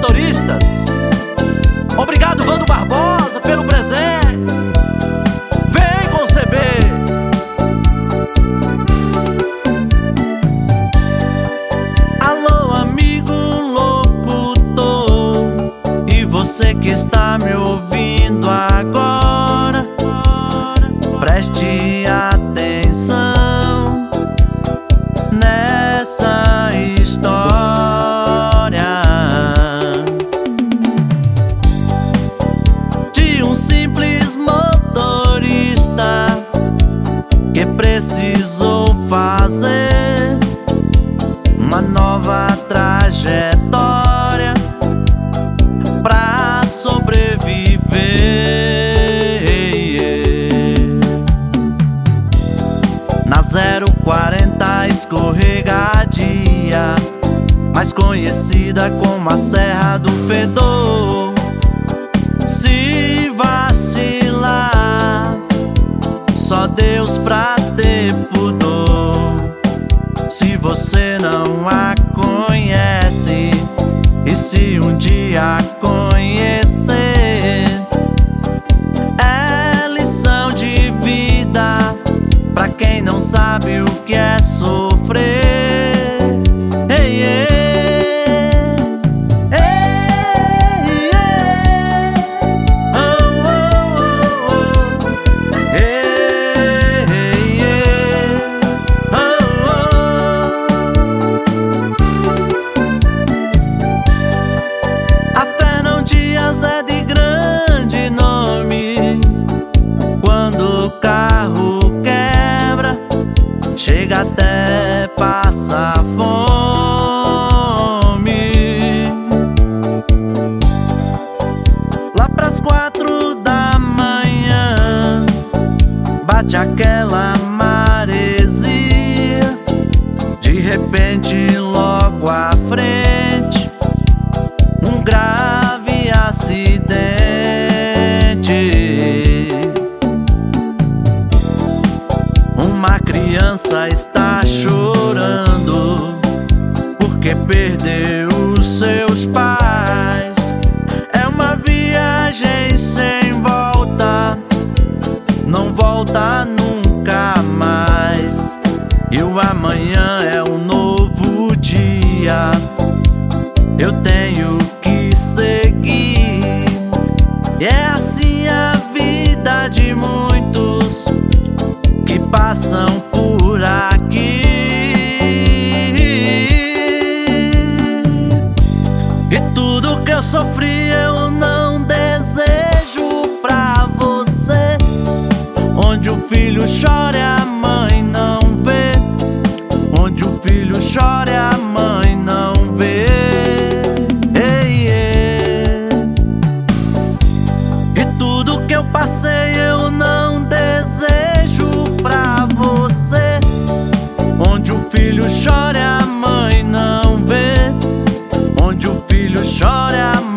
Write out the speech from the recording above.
motoristas. Obrigado, Vando Barbosa, pelo presente. Vem conceber. Alô, amigo locutor. E você que está me ouvindo trajetória pra sobreviver. Na 040 escorregadia, mais conhecida como a Serra do Fedor. Se vacilar, só Deus pra ter pudor. Se você não a conhece, e se um dia a conhecer, é lição de vida pra quem não sabe o que é sofrer. Bate aquela maresia. De repente, logo à frente, um grave acidente. Uma criança está chorando porque perdeu seus pais. Volta nunca mais. E o amanhã é um novo dia. Eu tenho que seguir. E é assim a vida de muitos que passam por aqui. E tudo que eu sofri eu filho chora a mãe não vê. Onde o filho chora a mãe não vê. Ei, ei. E tudo que eu passei eu não desejo pra você. Onde o filho chora a mãe não vê. Onde o filho chora a